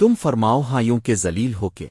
تم فرماؤ ہاں یوں کے ذلیل ہو کے۔